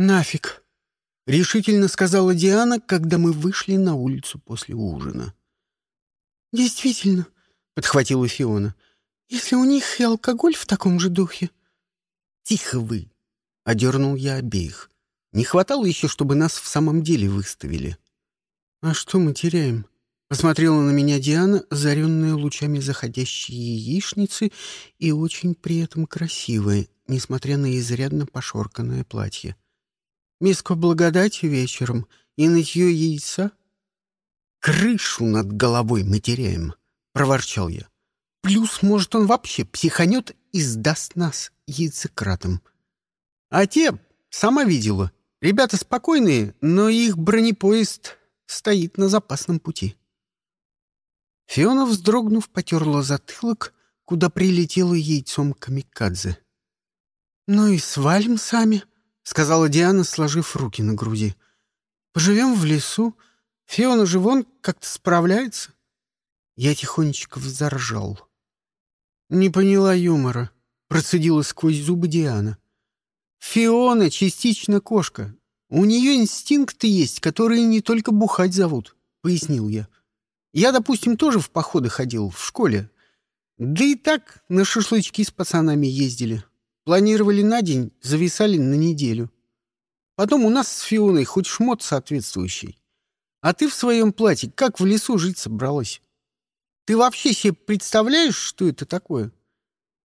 «Нафиг!» — решительно сказала Диана, когда мы вышли на улицу после ужина. «Действительно», — подхватила Фиона, — «если у них и алкоголь в таком же духе». «Тихо вы!» — одернул я обеих. Не хватало еще, чтобы нас в самом деле выставили. «А что мы теряем?» Посмотрела на меня Диана, озаренная лучами заходящей яичницы и очень при этом красивая, несмотря на изрядно пошорканное платье. «Миску благодати вечером и нытье яйца?» «Крышу над головой мы теряем», — проворчал я. «Плюс, может, он вообще психанет и сдаст нас яйцекратом». «А те, сама видела, ребята спокойные, но их бронепоезд стоит на запасном пути». Фиона, вздрогнув, потерла затылок, куда прилетело яйцом камикадзе. «Ну и свалим сами», — сказала Диана, сложив руки на груди. «Поживем в лесу. Фиона же вон как-то справляется». Я тихонечко взоржал. «Не поняла юмора», — процедила сквозь зубы Диана. «Фиона частично кошка. У нее инстинкты есть, которые не только бухать зовут», — пояснил я. Я, допустим, тоже в походы ходил в школе. Да и так на шашлычки с пацанами ездили. Планировали на день, зависали на неделю. Потом у нас с Фионой хоть шмот соответствующий. А ты в своем платье как в лесу жить собралась? Ты вообще себе представляешь, что это такое?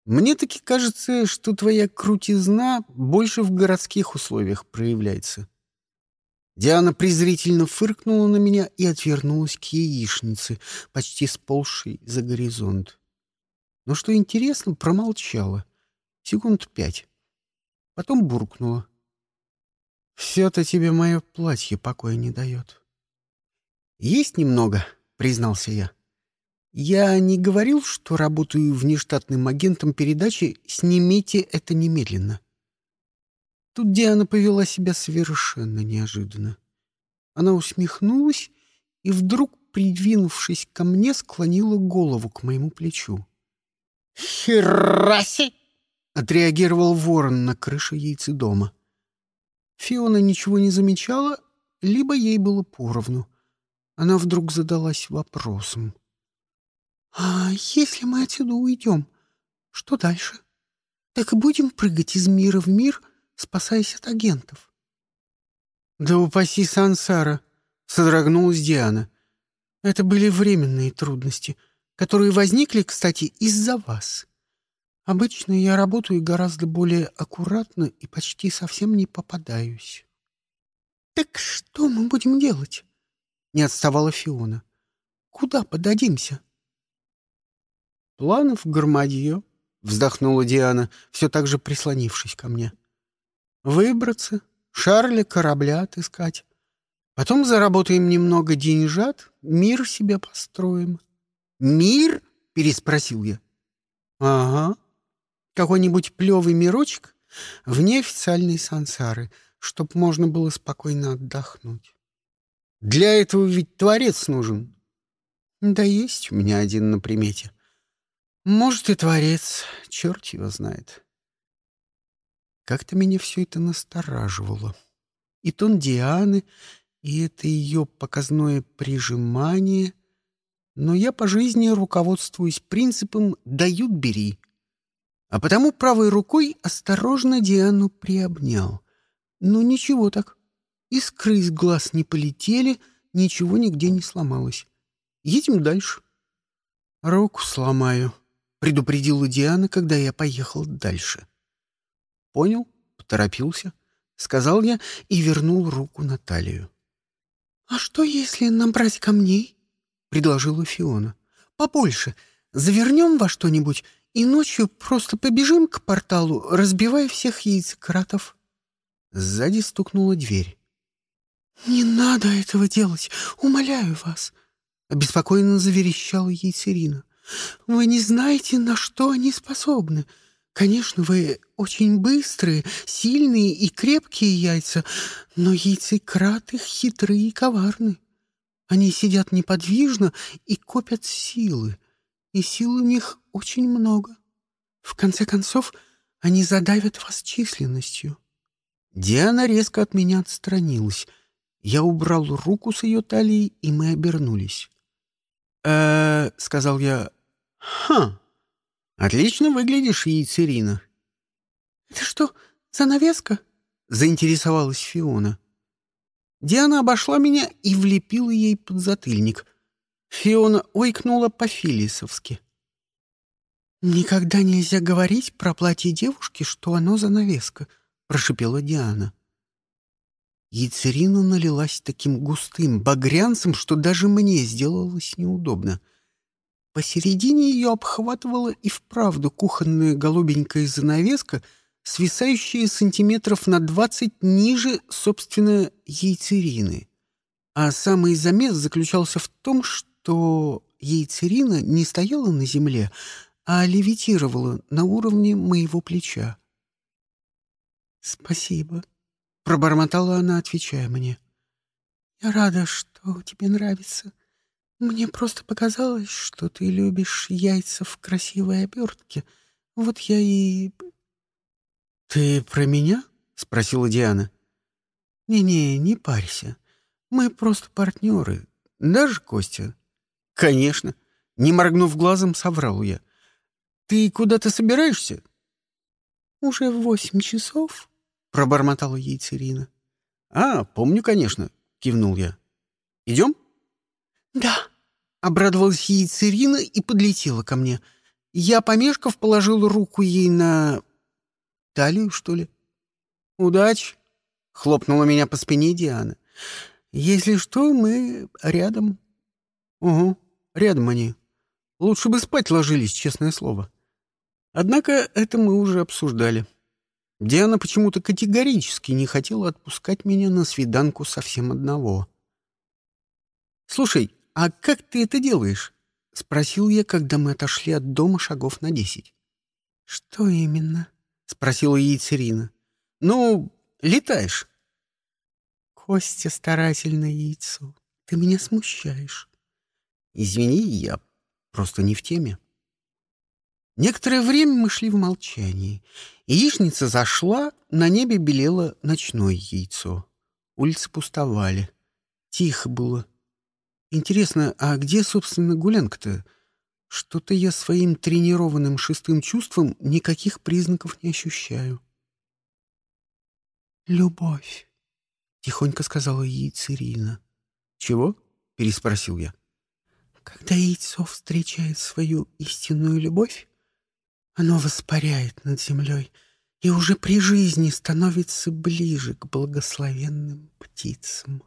Мне таки кажется, что твоя крутизна больше в городских условиях проявляется. Диана презрительно фыркнула на меня и отвернулась к яичнице, почти сползшей за горизонт. Но что интересно, промолчала. Секунд пять. Потом буркнула. «Все-то тебе мое платье покоя не дает». «Есть немного», — признался я. «Я не говорил, что работаю внештатным агентом передачи «Снимите это немедленно». Тут Диана повела себя совершенно неожиданно. Она усмехнулась и вдруг, придвинувшись ко мне, склонила голову к моему плечу. «Хераси!» — отреагировал ворон на крыше яйцедома. Фиона ничего не замечала, либо ей было поровну. Она вдруг задалась вопросом. «А если мы отсюда уйдем, что дальше? Так и будем прыгать из мира в мир — спасаясь от агентов. «Да упаси Сансара!» — содрогнулась Диана. «Это были временные трудности, которые возникли, кстати, из-за вас. Обычно я работаю гораздо более аккуратно и почти совсем не попадаюсь». «Так что мы будем делать?» — не отставала Фиона. «Куда подадимся?» «Планов громадье», — вздохнула Диана, все так же прислонившись ко мне. Выбраться, Шарля корабля отыскать. Потом заработаем немного деньжат, мир себе построим. «Мир?» — переспросил я. «Ага. Какой-нибудь плевый мирочек вне официальной сансары, чтоб можно было спокойно отдохнуть. Для этого ведь творец нужен. Да есть у меня один на примете. Может, и творец, черт его знает». Как-то меня все это настораживало. И тон Дианы, и это ее показное прижимание. Но я по жизни руководствуюсь принципом «дают — бери». А потому правой рукой осторожно Диану приобнял. Но ничего так. Искры из глаз не полетели, ничего нигде не сломалось. Едем дальше. «Руку сломаю», — предупредила Диана, когда я поехал дальше. — Понял, поторопился, сказал я и вернул руку на талию. А что, если набрать камней? предложила Фиона. Побольше. Завернем во что-нибудь и ночью просто побежим к порталу, разбивая всех яйцекратов. Сзади стукнула дверь. «Не надо этого делать, умоляю вас!» — обеспокоенно заверещала яйцерина. «Вы не знаете, на что они способны. Конечно, вы очень быстрые, сильные и крепкие яйца, но яйцекраты хитрые и коварны. Они сидят неподвижно и копят силы, и сил у них очень много. В конце концов, они задавят вас численностью. Диана резко от меня отстранилась. Я убрал руку с ее талии, и мы обернулись. э сказал я. «Ха! Отлично выглядишь, яйцерина». «Это что, занавеска?» — заинтересовалась Фиона. Диана обошла меня и влепила ей под затыльник. Фиона ойкнула по-филисовски. «Никогда нельзя говорить про платье девушки, что оно занавеска», — прошипела Диана. Яйцерина налилась таким густым багрянцем, что даже мне сделалось неудобно. Посередине ее обхватывала и вправду кухонная голубенькая занавеска, свисающая сантиметров на двадцать ниже, собственно, яйцерины. А самый замес заключался в том, что яйцерина не стояла на земле, а левитировала на уровне моего плеча. «Спасибо», — пробормотала она, отвечая мне. «Я рада, что тебе нравится. Мне просто показалось, что ты любишь яйца в красивой обертке. Вот я и...» «Ты про меня?» — спросила Диана. «Не-не, не парься. Мы просто партнеры. Даже Костя?» «Конечно». Не моргнув глазом, соврал я. Ты куда-то собираешься? Уже в восемь часов, пробормотала яйцерина. А, помню, конечно, кивнул я. Идем? Да. Обрадовалась яйцерина и подлетела ко мне. Я, помешков, положил руку ей на... талию, что ли? Удачи! Хлопнула меня по спине Диана. Если что, мы рядом. Угу, рядом они. Лучше бы спать ложились, честное слово. Однако это мы уже обсуждали. Диана почему-то категорически не хотела отпускать меня на свиданку совсем одного. «Слушай, а как ты это делаешь?» — спросил я, когда мы отошли от дома шагов на десять. «Что именно?» — спросила яйцерина. «Ну, летаешь». «Костя старательно яйцо. Ты меня смущаешь». «Извини, я просто не в теме». Некоторое время мы шли в молчании. Яичница зашла, на небе белело ночное яйцо. Улицы пустовали. Тихо было. Интересно, а где, собственно, гулянка-то? Что-то я своим тренированным шестым чувством никаких признаков не ощущаю. «Любовь», — тихонько сказала яйцерина. «Чего?» — переспросил я. «Когда яйцо встречает свою истинную любовь, оно воспаряет над землей и уже при жизни становится ближе к благословенным птицам.